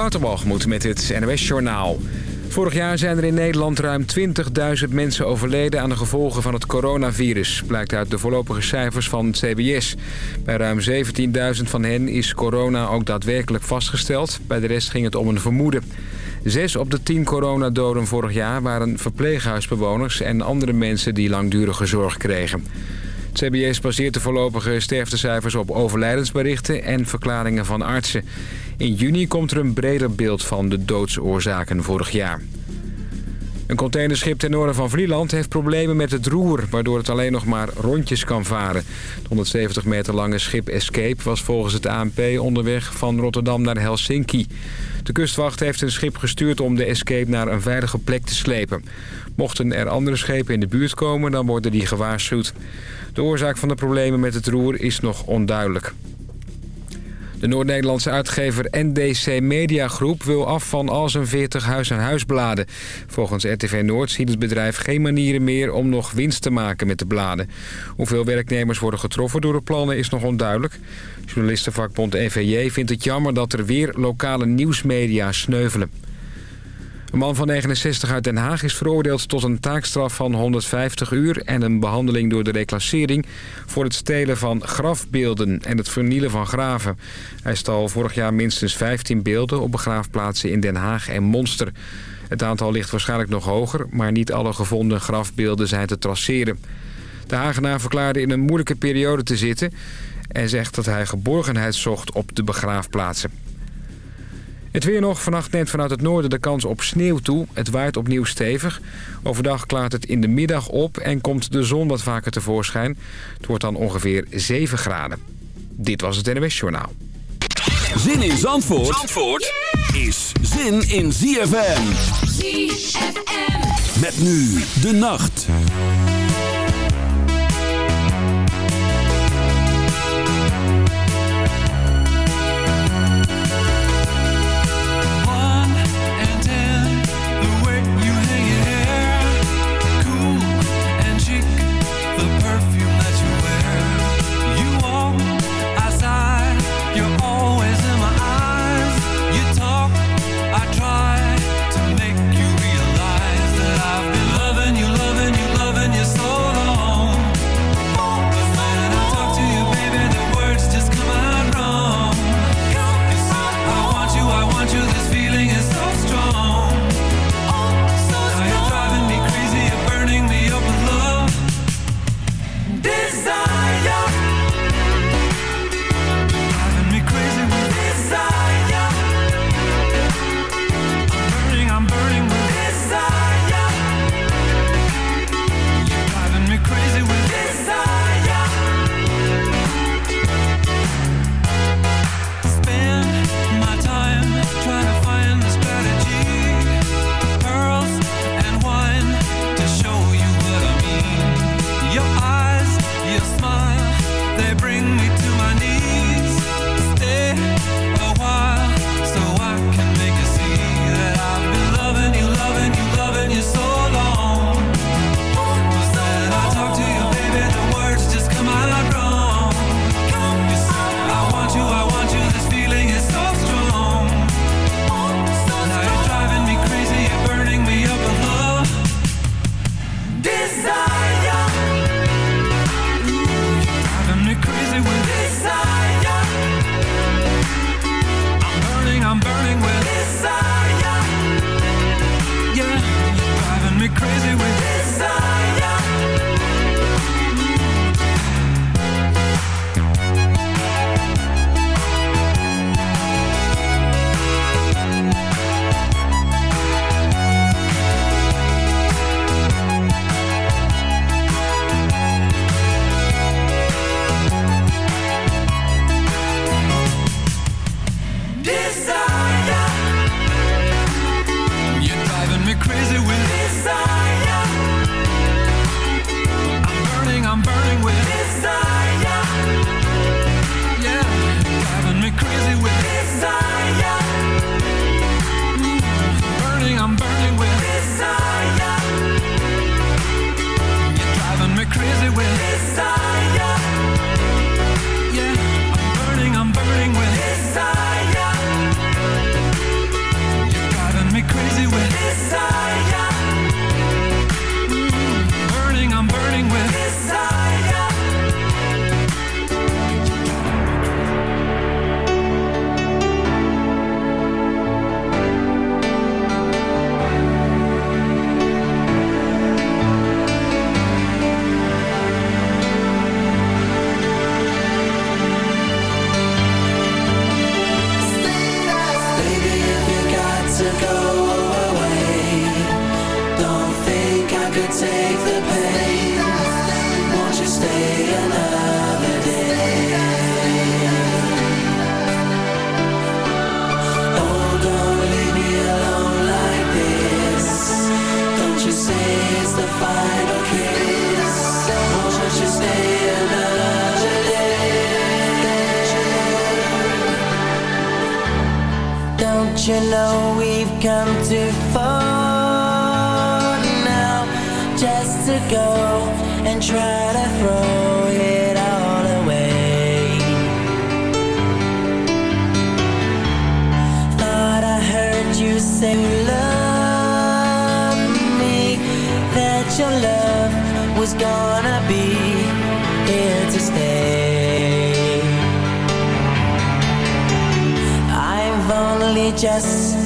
Waterbalgemoed met het NOS Journaal. Vorig jaar zijn er in Nederland ruim 20.000 mensen overleden aan de gevolgen van het coronavirus. Blijkt uit de voorlopige cijfers van het CBS. Bij ruim 17.000 van hen is corona ook daadwerkelijk vastgesteld. Bij de rest ging het om een vermoeden. Zes op de tien coronadoden vorig jaar waren verpleeghuisbewoners... en andere mensen die langdurige zorg kregen. Het CBS baseert de voorlopige sterftecijfers op overlijdensberichten en verklaringen van artsen. In juni komt er een breder beeld van de doodsoorzaken vorig jaar. Een containerschip ten noorden van Vlieland heeft problemen met het roer... waardoor het alleen nog maar rondjes kan varen. Het 170 meter lange schip Escape was volgens het ANP onderweg van Rotterdam naar Helsinki. De kustwacht heeft een schip gestuurd om de Escape naar een veilige plek te slepen. Mochten er andere schepen in de buurt komen, dan worden die gewaarschuwd. De oorzaak van de problemen met het roer is nog onduidelijk. De Noord-Nederlandse uitgever NDC Media Groep wil af van al zijn 40 huis- en huisbladen. Volgens RTV Noord ziet het bedrijf geen manieren meer om nog winst te maken met de bladen. Hoeveel werknemers worden getroffen door de plannen is nog onduidelijk. Journalistenvakbond NVJ vindt het jammer dat er weer lokale nieuwsmedia sneuvelen. Een man van 69 uit Den Haag is veroordeeld tot een taakstraf van 150 uur... en een behandeling door de reclassering voor het stelen van grafbeelden en het vernielen van graven. Hij stal vorig jaar minstens 15 beelden op begraafplaatsen in Den Haag en Monster. Het aantal ligt waarschijnlijk nog hoger, maar niet alle gevonden grafbeelden zijn te traceren. De Hagenaar verklaarde in een moeilijke periode te zitten... en zegt dat hij geborgenheid zocht op de begraafplaatsen. Het weer nog. Vannacht neemt vanuit het noorden de kans op sneeuw toe. Het waait opnieuw stevig. Overdag klaart het in de middag op en komt de zon wat vaker tevoorschijn. Het wordt dan ongeveer 7 graden. Dit was het NWS Journaal. Zin in Zandvoort, Zandvoort is zin in ZFM. ZFM. Met nu de nacht.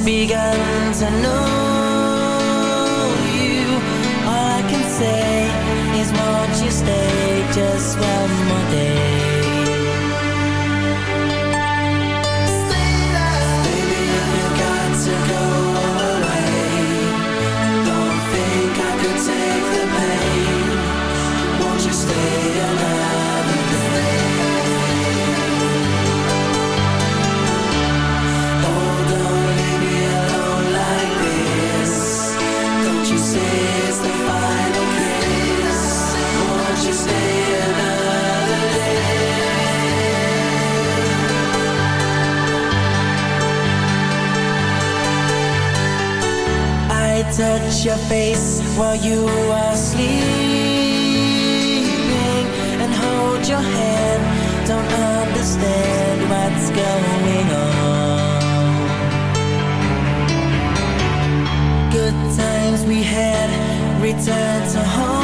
Begun to know lighter to hold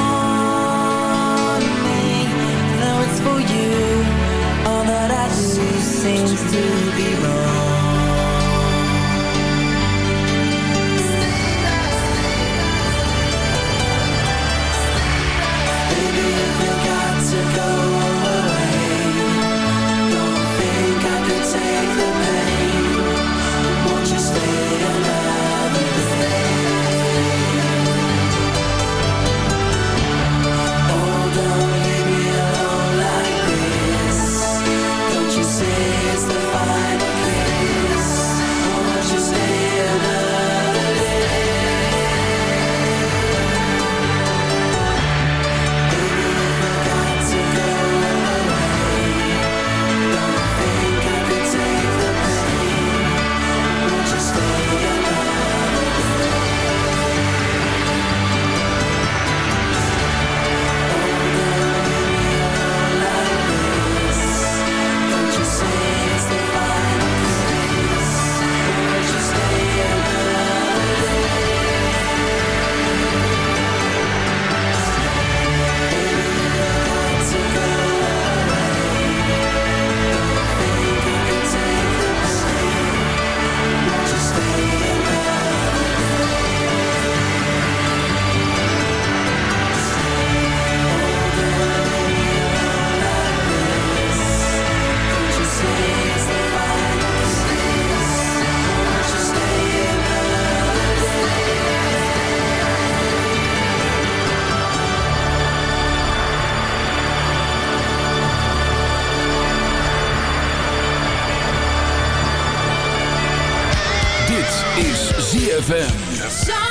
ZFM.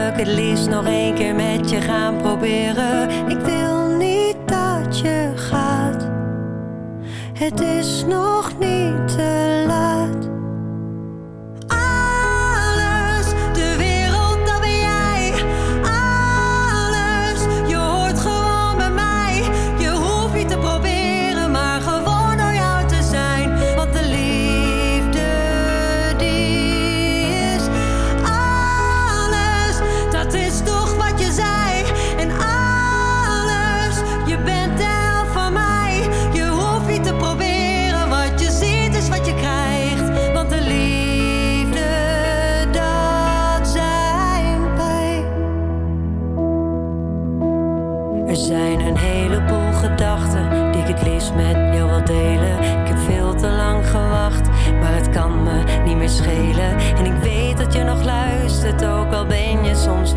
het liefst nog één keer met je gaan proberen. Ik wil niet dat je gaat. Het is nog niet te laat.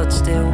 het stil.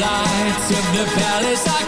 lights of the palace. I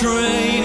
train.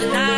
tonight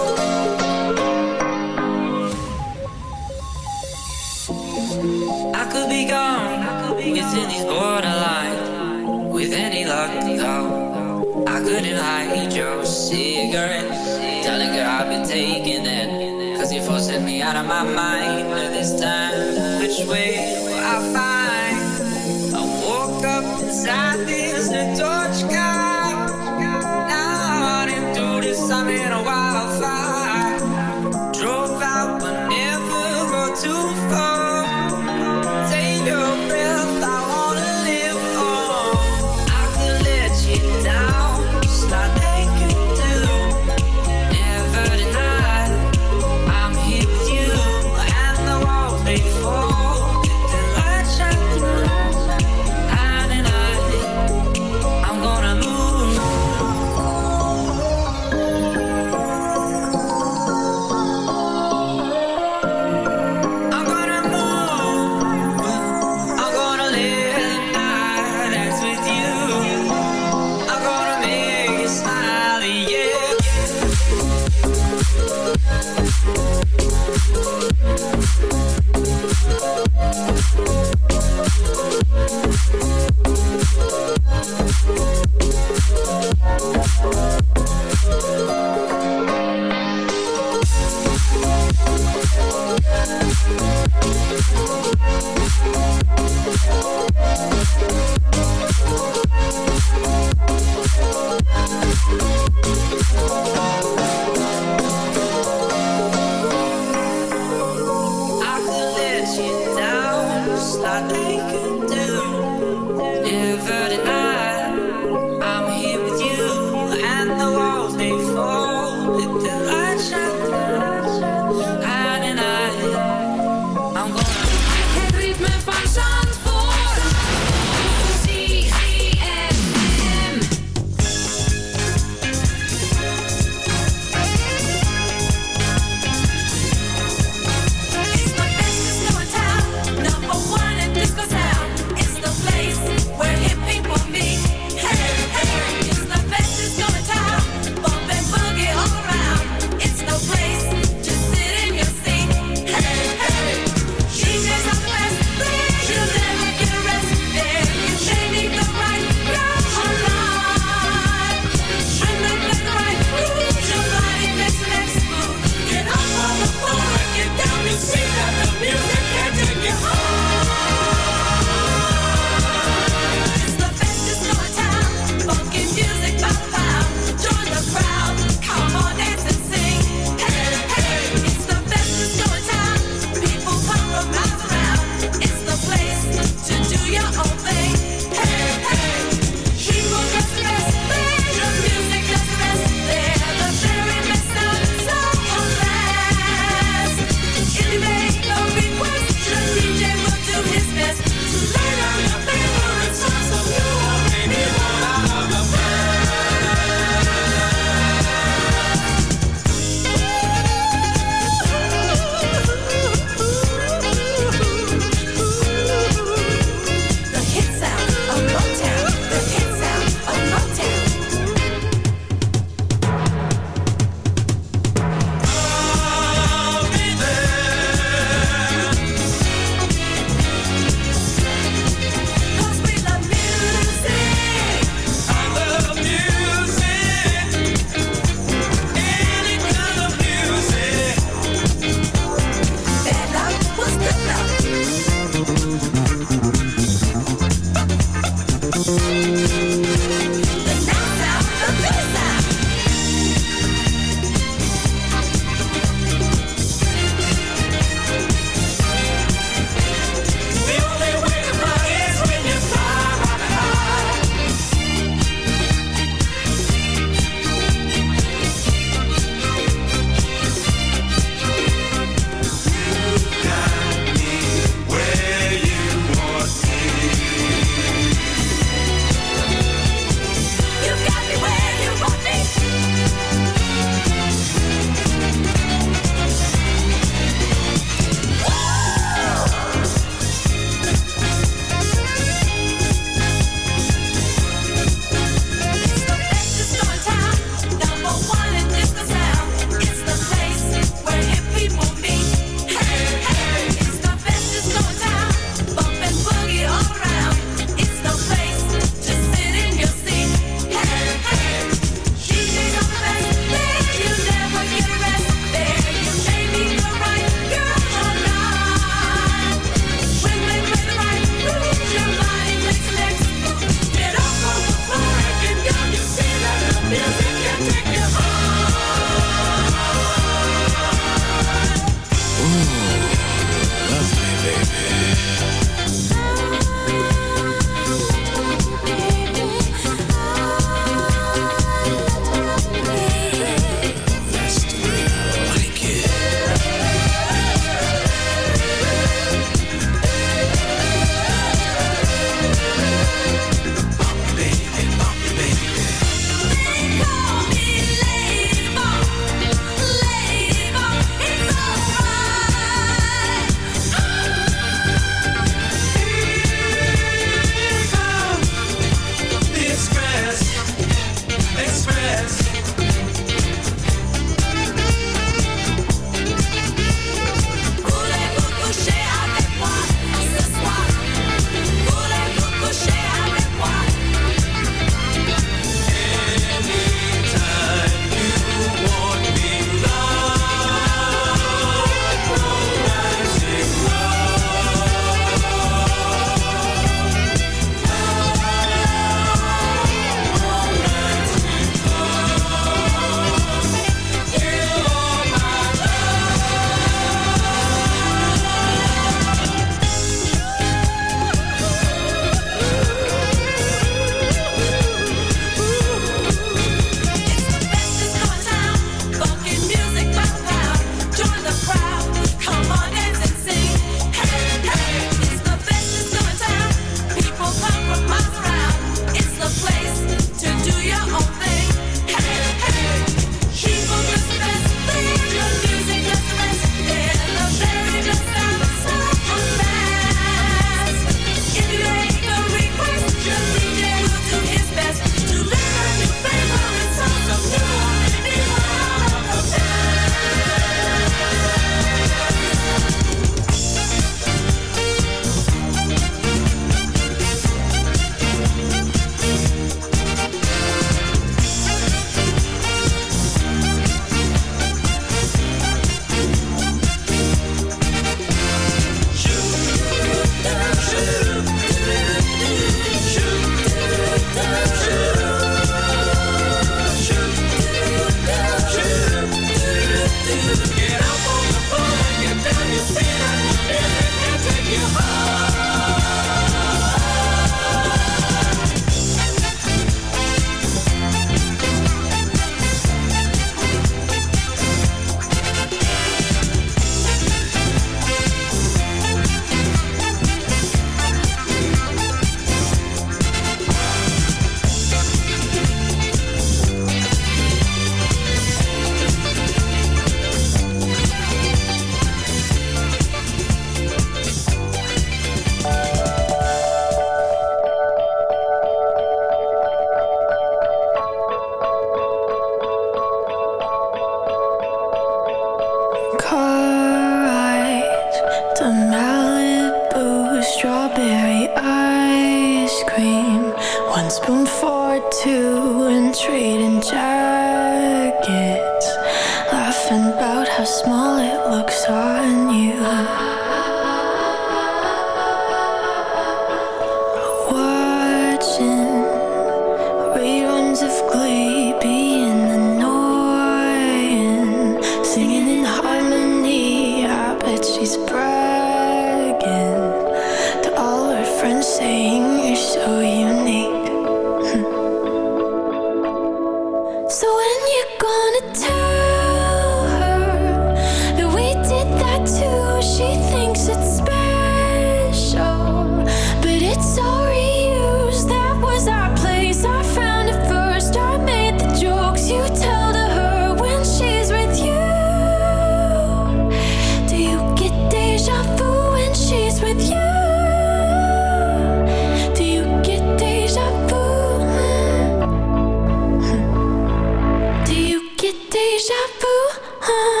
Deja vu.